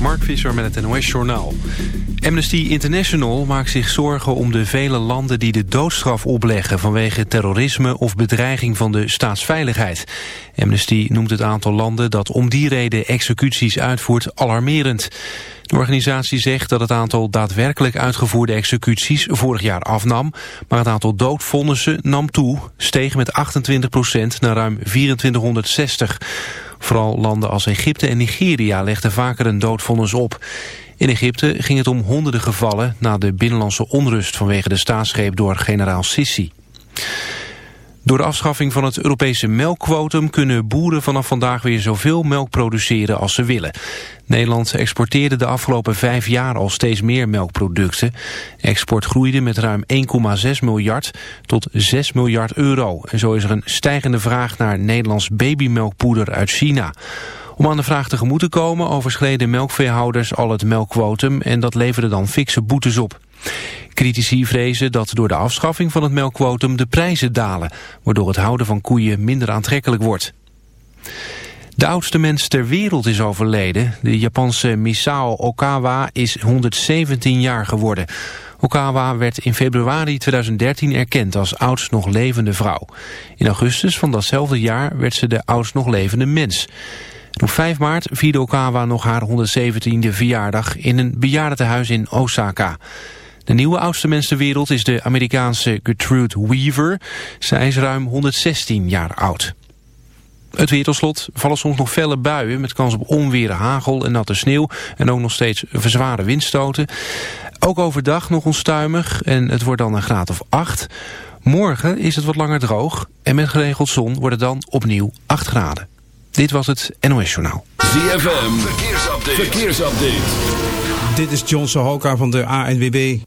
Mark Visser met het NOS Journaal. Amnesty International maakt zich zorgen om de vele landen die de doodstraf opleggen... vanwege terrorisme of bedreiging van de staatsveiligheid. Amnesty noemt het aantal landen dat om die reden executies uitvoert alarmerend. De organisatie zegt dat het aantal daadwerkelijk uitgevoerde executies vorig jaar afnam, maar het aantal doodvonnissen nam toe, steeg met 28% naar ruim 2460. Vooral landen als Egypte en Nigeria legden vaker een doodvonnis op. In Egypte ging het om honderden gevallen na de binnenlandse onrust vanwege de staatsgreep door generaal Sissi. Door de afschaffing van het Europese melkquotum kunnen boeren vanaf vandaag weer zoveel melk produceren als ze willen. Nederland exporteerde de afgelopen vijf jaar al steeds meer melkproducten. Export groeide met ruim 1,6 miljard tot 6 miljard euro. En zo is er een stijgende vraag naar Nederlands babymelkpoeder uit China. Om aan de vraag tegemoet te komen overschreden melkveehouders al het melkquotum en dat leverde dan fikse boetes op. Critici vrezen dat door de afschaffing van het melkquotum de prijzen dalen, waardoor het houden van koeien minder aantrekkelijk wordt. De oudste mens ter wereld is overleden. De Japanse Misao Okawa is 117 jaar geworden. Okawa werd in februari 2013 erkend als oudst nog levende vrouw. In augustus van datzelfde jaar werd ze de oudst nog levende mens. op 5 maart vierde Okawa nog haar 117e verjaardag in een bejaardentehuis in Osaka. De nieuwe oudste mens ter wereld is de Amerikaanse Gertrude Weaver. Zij is ruim 116 jaar oud. Het weer tot slot vallen soms nog felle buien met kans op onweer, hagel en natte sneeuw. En ook nog steeds verzware windstoten. Ook overdag nog onstuimig en het wordt dan een graad of 8. Morgen is het wat langer droog en met geregeld zon wordt het dan opnieuw 8 graden. Dit was het NOS Journaal. ZFM, verkeersupdate. verkeersupdate. Dit is John Sohoka van de ANWB.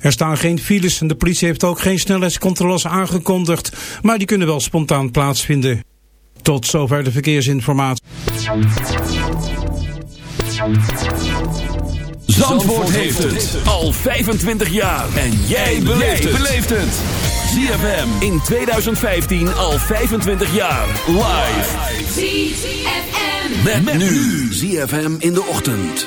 Er staan geen files en de politie heeft ook geen snelheidscontroles aangekondigd, maar die kunnen wel spontaan plaatsvinden. Tot zover de verkeersinformatie. Zandvoort heeft het al 25 jaar en jij beleeft het. ZFM in 2015 al 25 jaar live. ZFM met, met nu ZFM in de ochtend.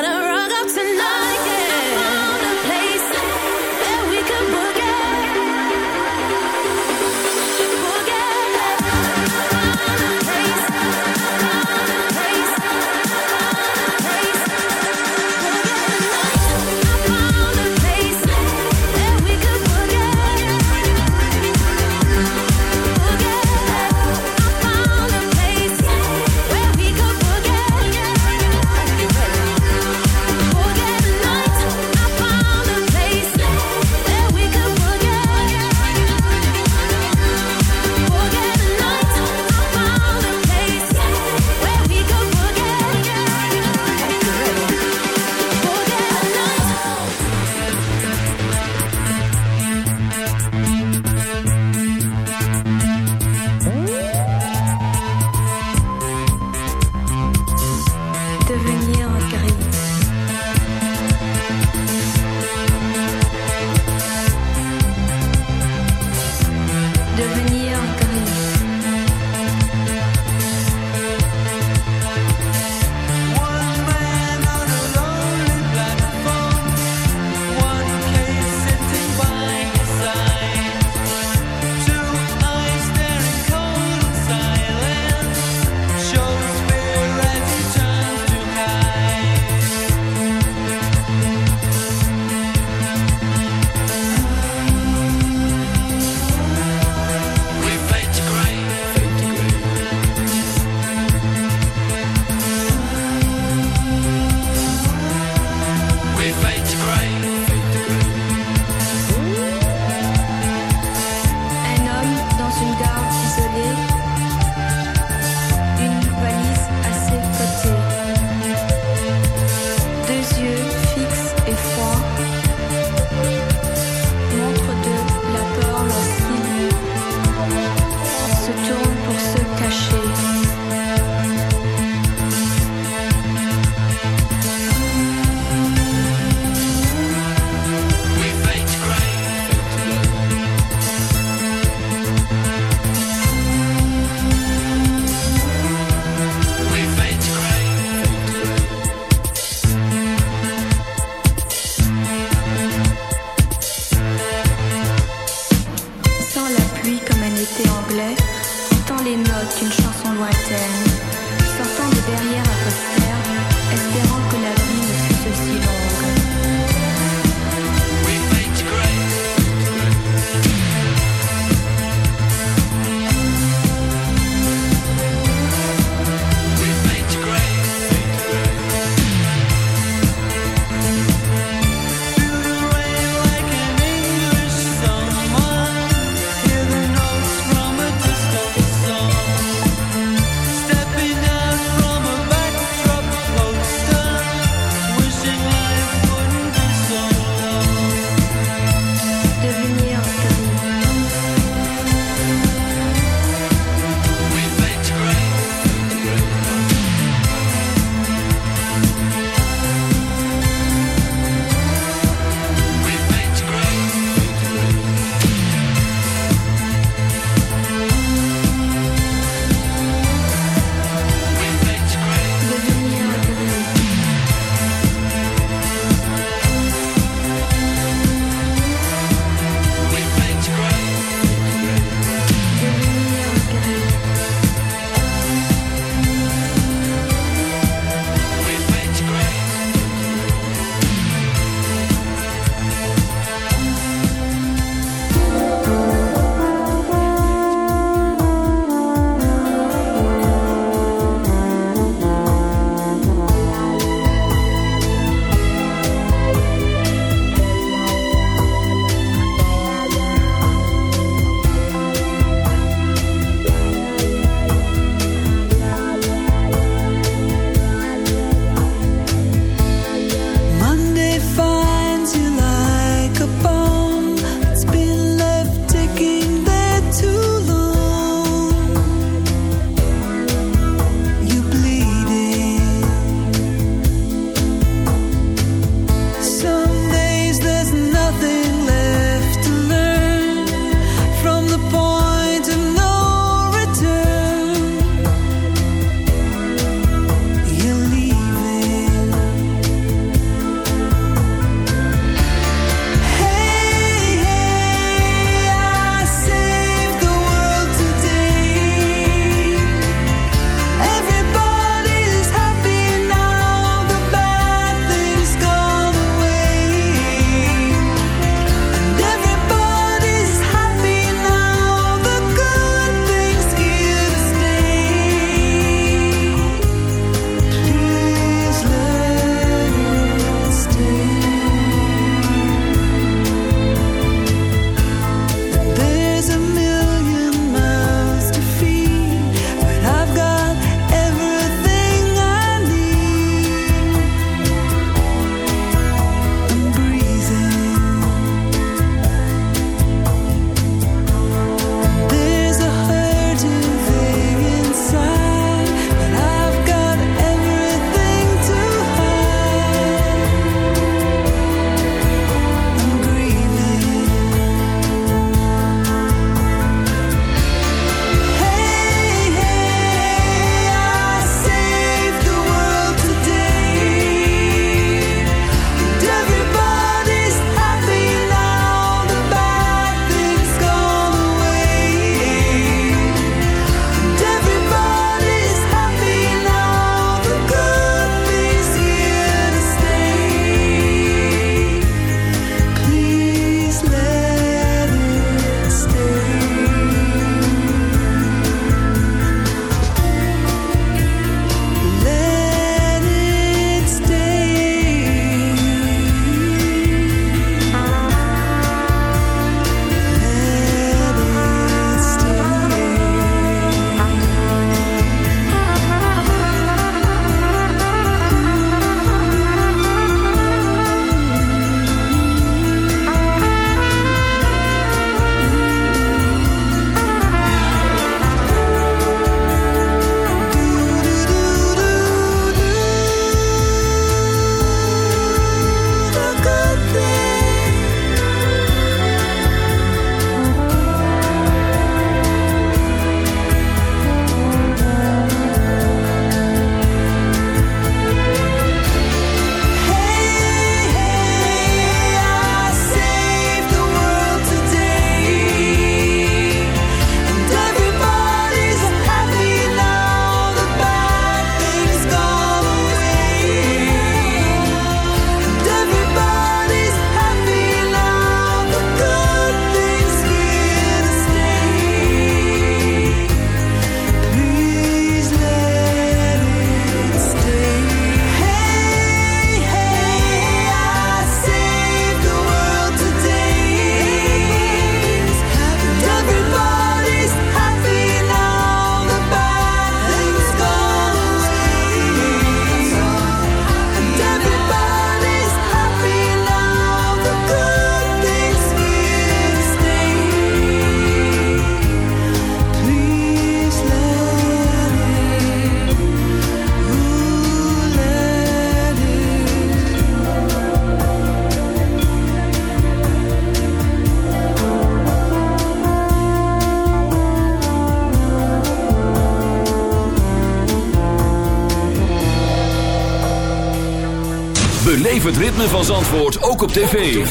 Het ritme van Zandvoort ook op tv.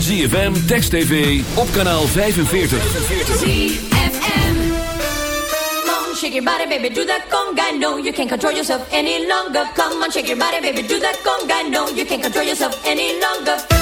ZFM, Text TV, op kanaal 45. ZFM. On, shake your body, baby, do that conga. No, you can't control yourself any longer. Come on, shake your body, baby, do that conga. No, you can't control yourself any longer.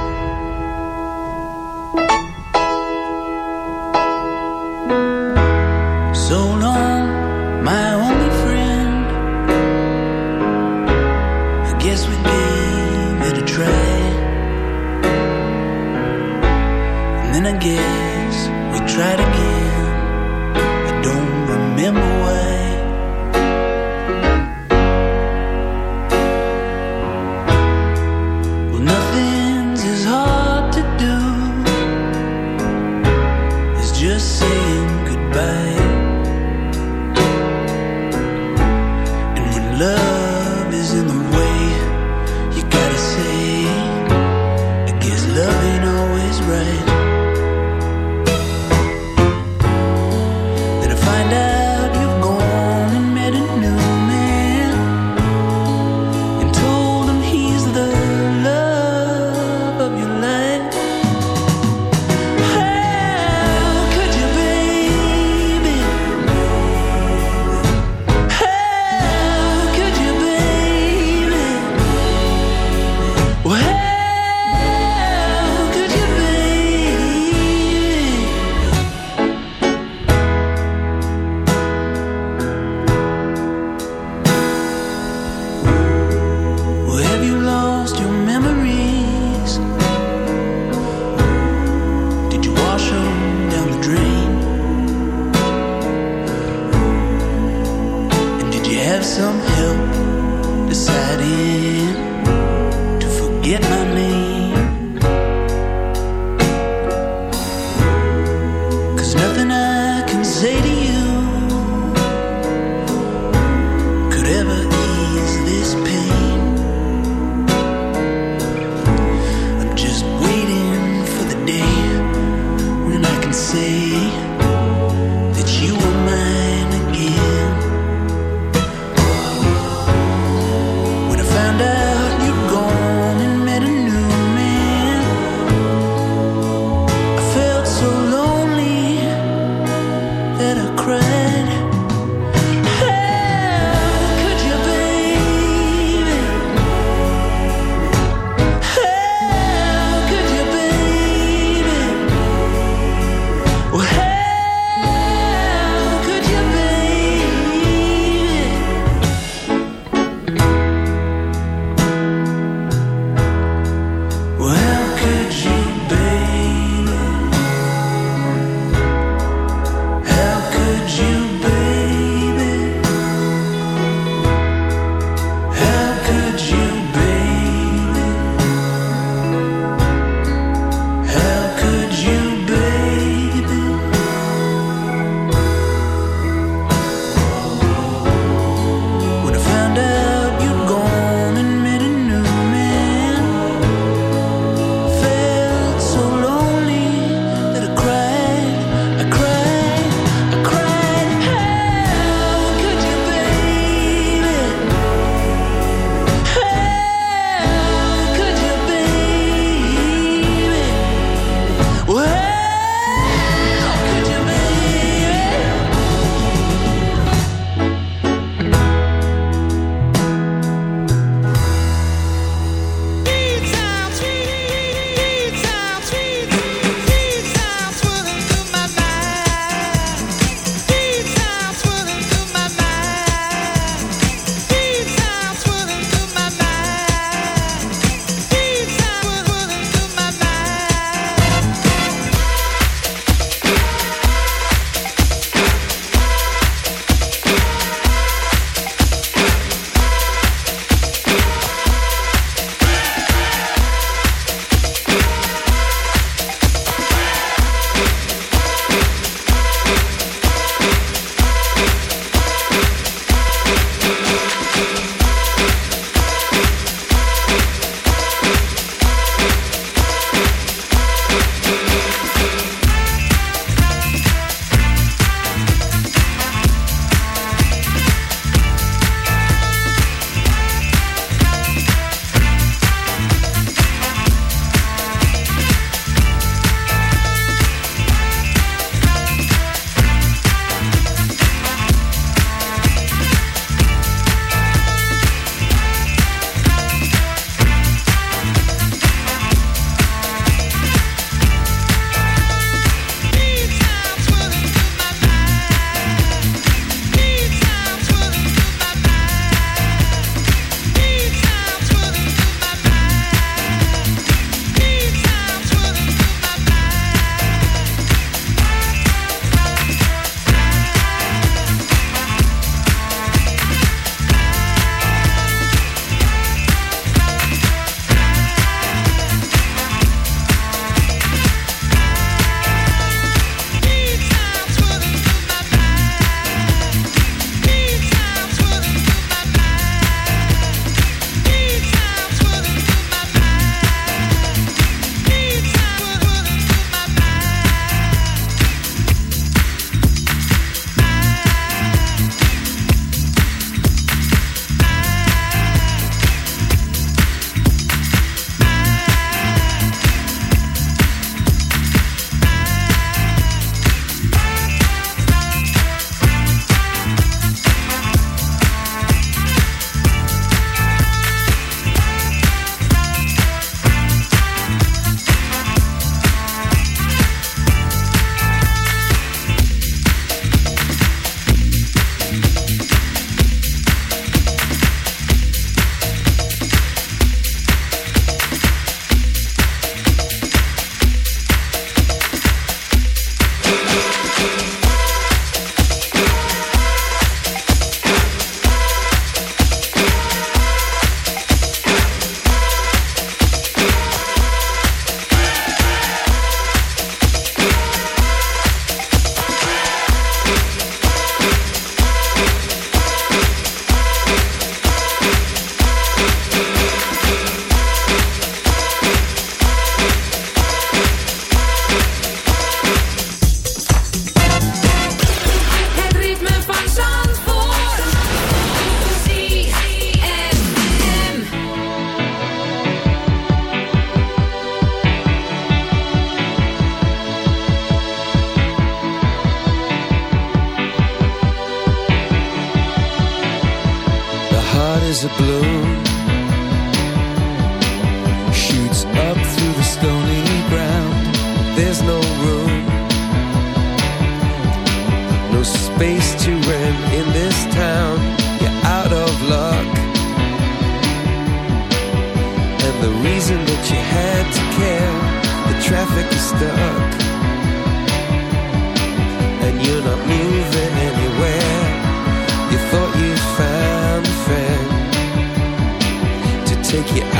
take care.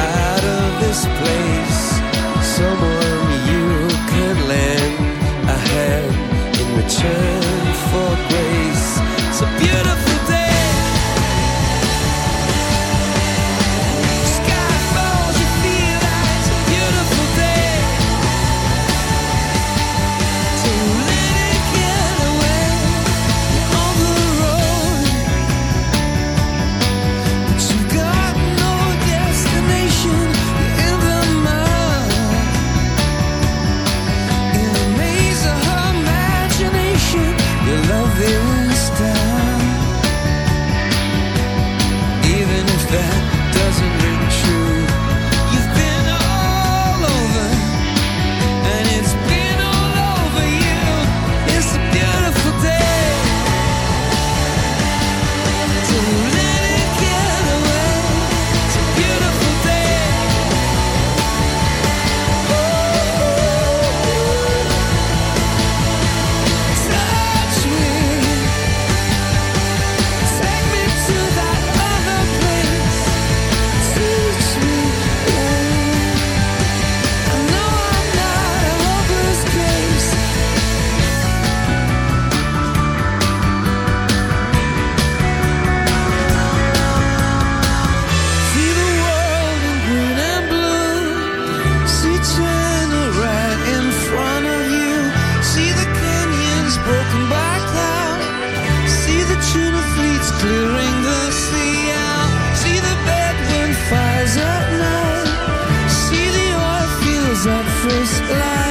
That first light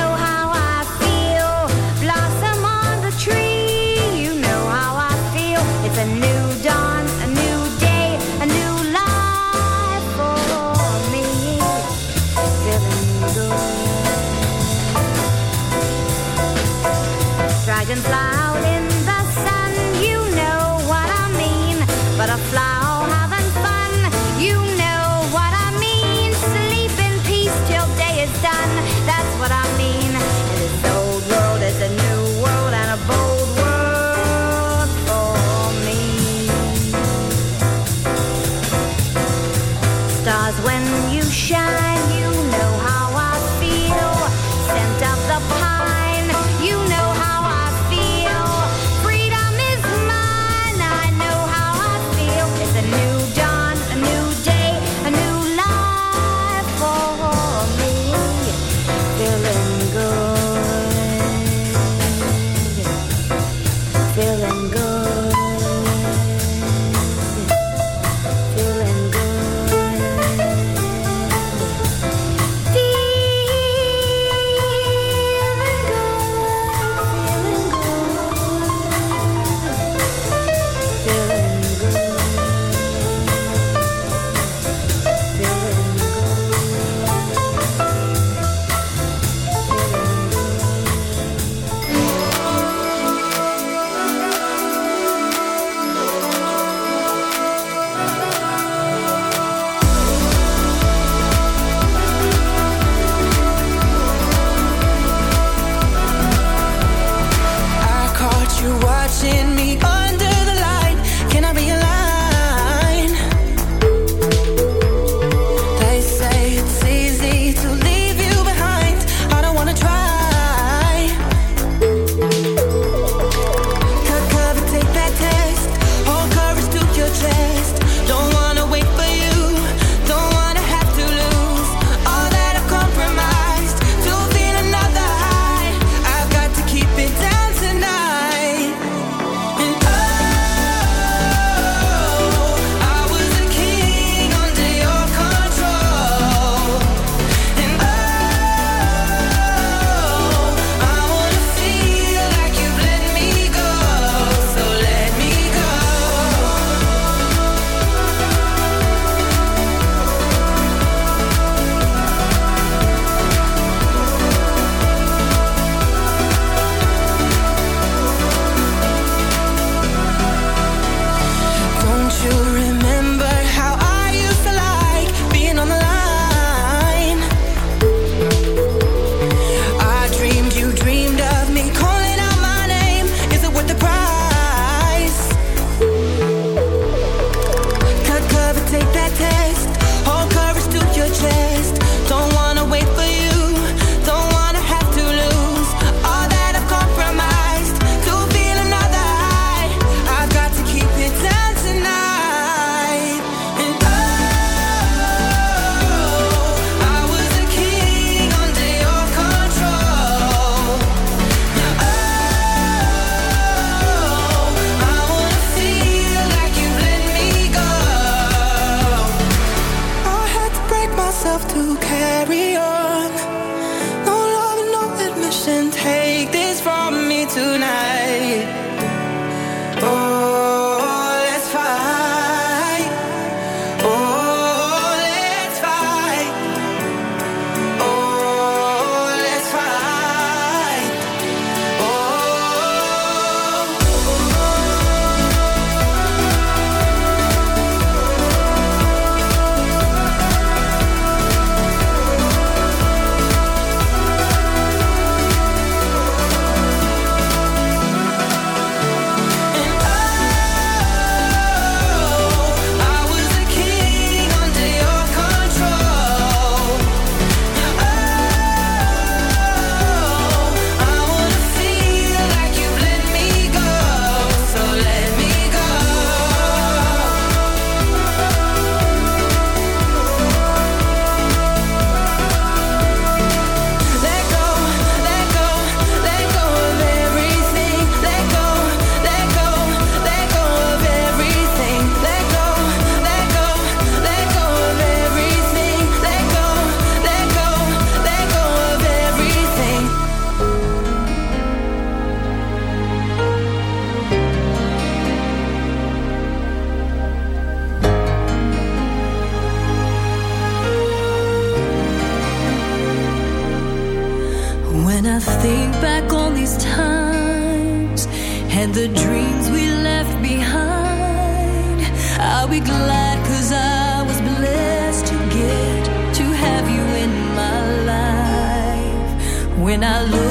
I look